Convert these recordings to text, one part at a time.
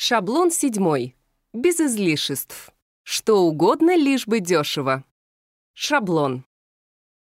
Шаблон седьмой. Без излишеств. Что угодно, лишь бы дешево. Шаблон.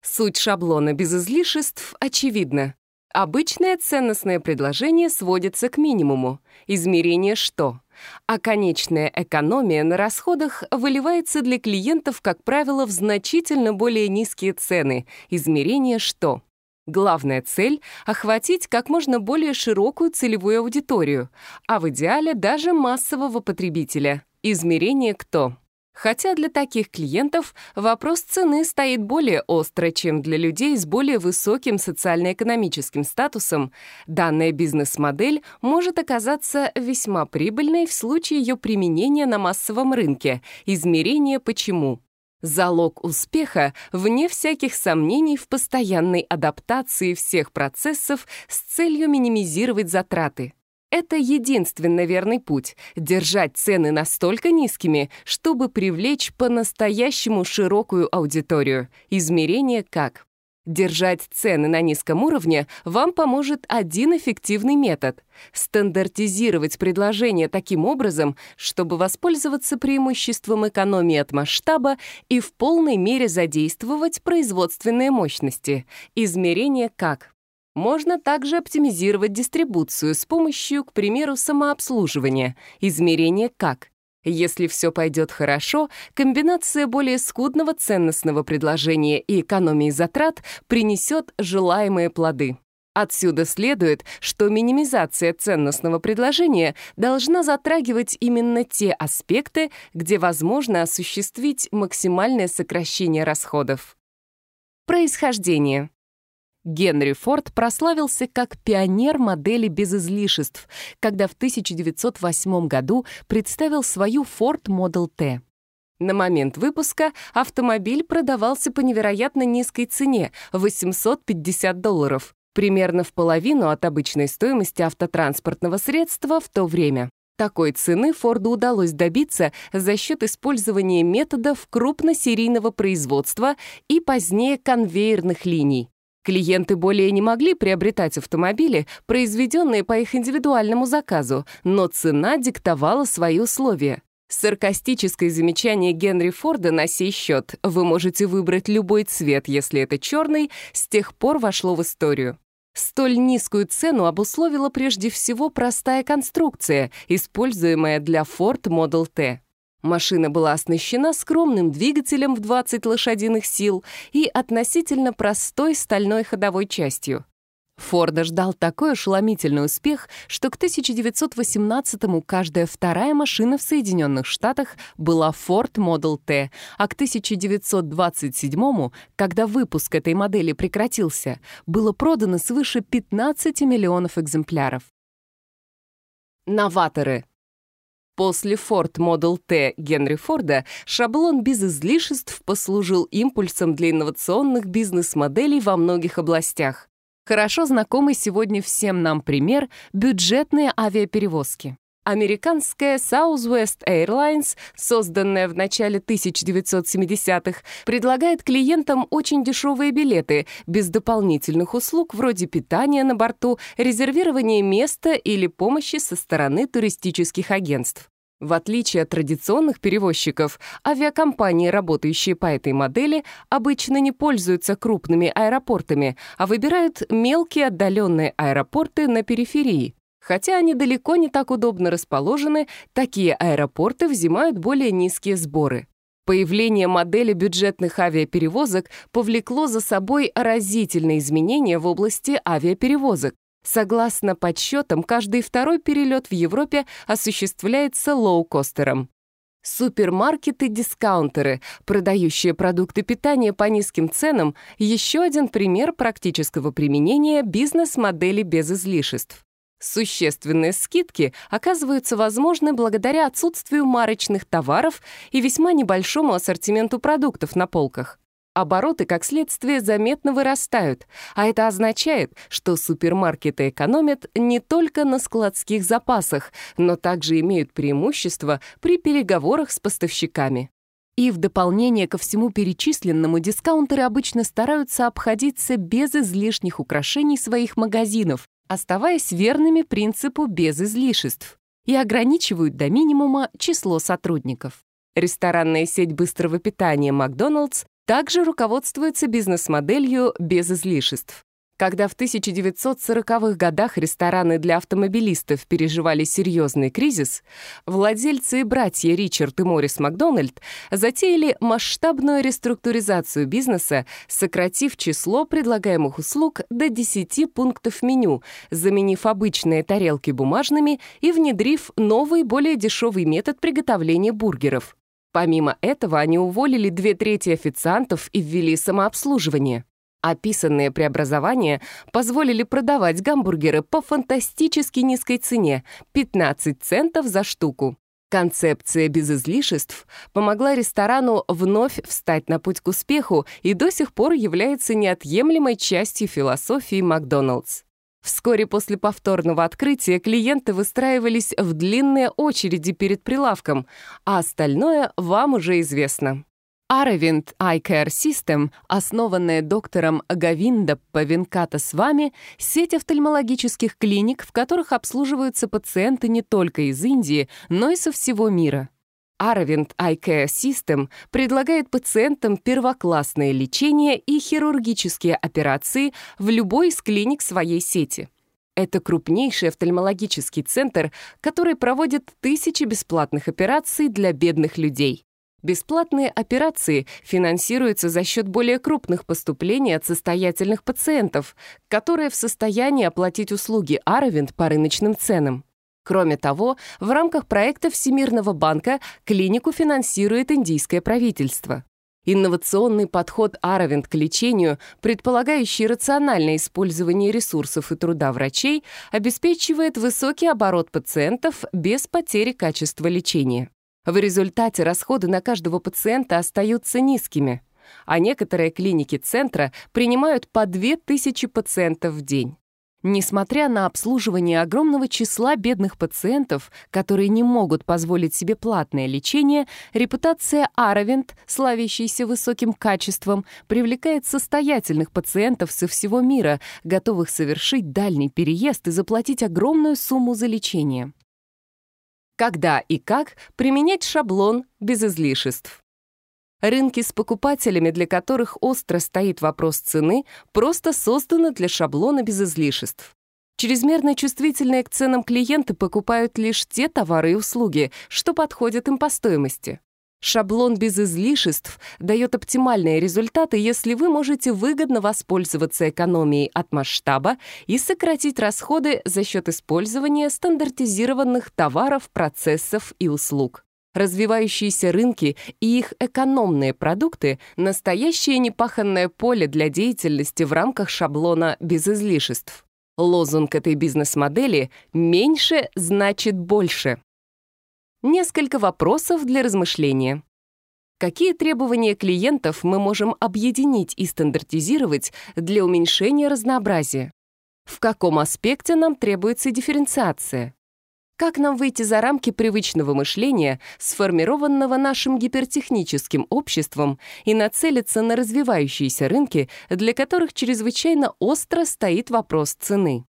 Суть шаблона без излишеств очевидна. Обычное ценностное предложение сводится к минимуму. Измерение «что?». А конечная экономия на расходах выливается для клиентов, как правило, в значительно более низкие цены. Измерение «что?». Главная цель — охватить как можно более широкую целевую аудиторию, а в идеале даже массового потребителя. Измерение «кто». Хотя для таких клиентов вопрос цены стоит более остро, чем для людей с более высоким социально-экономическим статусом, данная бизнес-модель может оказаться весьма прибыльной в случае ее применения на массовом рынке. Измерение «почему» залог успеха, вне всяких сомнений, в постоянной адаптации всех процессов с целью минимизировать затраты. Это единственный верный путь — держать цены настолько низкими, чтобы привлечь по-настоящему широкую аудиторию. Измерение как? Держать цены на низком уровне вам поможет один эффективный метод — стандартизировать предложение таким образом, чтобы воспользоваться преимуществом экономии от масштаба и в полной мере задействовать производственные мощности, измерение как. Можно также оптимизировать дистрибуцию с помощью, к примеру, самообслуживания, измерение как. Если все пойдет хорошо, комбинация более скудного ценностного предложения и экономии затрат принесет желаемые плоды. Отсюда следует, что минимизация ценностного предложения должна затрагивать именно те аспекты, где возможно осуществить максимальное сокращение расходов. Происхождение. Генри Форд прославился как пионер модели без излишеств, когда в 1908 году представил свою Ford Model T. На момент выпуска автомобиль продавался по невероятно низкой цене — 850 долларов, примерно в половину от обычной стоимости автотранспортного средства в то время. Такой цены Форду удалось добиться за счет использования методов крупносерийного производства и позднее конвейерных линий. Клиенты более не могли приобретать автомобили, произведенные по их индивидуальному заказу, но цена диктовала свои условия. Саркастическое замечание Генри Форда на сей счет «Вы можете выбрать любой цвет, если это черный» с тех пор вошло в историю. Столь низкую цену обусловила прежде всего простая конструкция, используемая для Ford Model T. Машина была оснащена скромным двигателем в 20 лошадиных сил и относительно простой стальной ходовой частью. Форда ждал такой ошеломительный успех, что к 1918-му каждая вторая машина в Соединенных Штатах была Ford Model T, а к 1927-му, когда выпуск этой модели прекратился, было продано свыше 15 миллионов экземпляров. Новаторы После Ford Model T Генри Форда шаблон без излишеств послужил импульсом для инновационных бизнес-моделей во многих областях. Хорошо знакомый сегодня всем нам пример — бюджетные авиаперевозки. Американская Southwest Airlines, созданная в начале 1970-х, предлагает клиентам очень дешевые билеты, без дополнительных услуг вроде питания на борту, резервирования места или помощи со стороны туристических агентств. В отличие от традиционных перевозчиков, авиакомпании, работающие по этой модели, обычно не пользуются крупными аэропортами, а выбирают мелкие отдаленные аэропорты на периферии. Хотя они далеко не так удобно расположены, такие аэропорты взимают более низкие сборы. Появление модели бюджетных авиаперевозок повлекло за собой разительные изменения в области авиаперевозок. Согласно подсчетам, каждый второй перелет в Европе осуществляется лоукостером. Супермаркеты-дискаунтеры, продающие продукты питания по низким ценам, еще один пример практического применения бизнес-модели без излишеств. Существенные скидки оказываются возможны благодаря отсутствию марочных товаров и весьма небольшому ассортименту продуктов на полках. Обороты, как следствие, заметно вырастают, а это означает, что супермаркеты экономят не только на складских запасах, но также имеют преимущество при переговорах с поставщиками. И в дополнение ко всему перечисленному, дискаунтеры обычно стараются обходиться без излишних украшений своих магазинов, оставаясь верными принципу без излишеств и ограничивают до минимума число сотрудников. Ресторанная сеть быстрого питания «Макдоналдс» также руководствуется бизнес-моделью без излишеств. Когда в 1940-х годах рестораны для автомобилистов переживали серьезный кризис, владельцы и братья Ричард и Моррис Макдональд затеяли масштабную реструктуризацию бизнеса, сократив число предлагаемых услуг до 10 пунктов меню, заменив обычные тарелки бумажными и внедрив новый, более дешевый метод приготовления бургеров. Помимо этого, они уволили две трети официантов и ввели самообслуживание. Описанные преобразования позволили продавать гамбургеры по фантастически низкой цене — 15 центов за штуку. Концепция без излишеств помогла ресторану вновь встать на путь к успеху и до сих пор является неотъемлемой частью философии Макдоналдс. Вскоре после повторного открытия клиенты выстраивались в длинные очереди перед прилавком, а остальное вам уже известно. Аравинт iCare System, основанная доктором Гавинда Павенката с вами, сеть офтальмологических клиник, в которых обслуживаются пациенты не только из Индии, но и со всего мира. Аравинт iCare System предлагает пациентам первоклассное лечение и хирургические операции в любой из клиник своей сети. Это крупнейший офтальмологический центр, который проводит тысячи бесплатных операций для бедных людей. Бесплатные операции финансируются за счет более крупных поступлений от состоятельных пациентов, которые в состоянии оплатить услуги Аравент по рыночным ценам. Кроме того, в рамках проекта Всемирного банка клинику финансирует индийское правительство. Инновационный подход Аравент к лечению, предполагающий рациональное использование ресурсов и труда врачей, обеспечивает высокий оборот пациентов без потери качества лечения. В результате расходы на каждого пациента остаются низкими, а некоторые клиники центра принимают по 2000 пациентов в день. Несмотря на обслуживание огромного числа бедных пациентов, которые не могут позволить себе платное лечение, репутация Аравент, славящаяся высоким качеством, привлекает состоятельных пациентов со всего мира, готовых совершить дальний переезд и заплатить огромную сумму за лечение когда и как применять шаблон без излишеств. Рынки с покупателями, для которых остро стоит вопрос цены, просто созданы для шаблона без излишеств. Чрезмерно чувствительные к ценам клиенты покупают лишь те товары и услуги, что подходят им по стоимости. Шаблон без излишеств дает оптимальные результаты, если вы можете выгодно воспользоваться экономией от масштаба и сократить расходы за счет использования стандартизированных товаров, процессов и услуг. Развивающиеся рынки и их экономные продукты — настоящее непаханное поле для деятельности в рамках шаблона без излишеств. Лозунг этой бизнес-модели «меньше значит больше». Несколько вопросов для размышления. Какие требования клиентов мы можем объединить и стандартизировать для уменьшения разнообразия? В каком аспекте нам требуется дифференциация? Как нам выйти за рамки привычного мышления, сформированного нашим гипертехническим обществом, и нацелиться на развивающиеся рынки, для которых чрезвычайно остро стоит вопрос цены?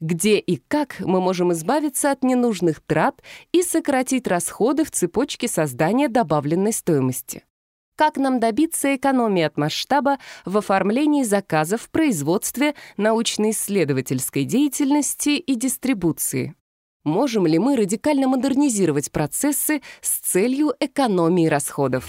где и как мы можем избавиться от ненужных трат и сократить расходы в цепочке создания добавленной стоимости. Как нам добиться экономии от масштаба в оформлении заказов в производстве, научно-исследовательской деятельности и дистрибуции? Можем ли мы радикально модернизировать процессы с целью экономии расходов?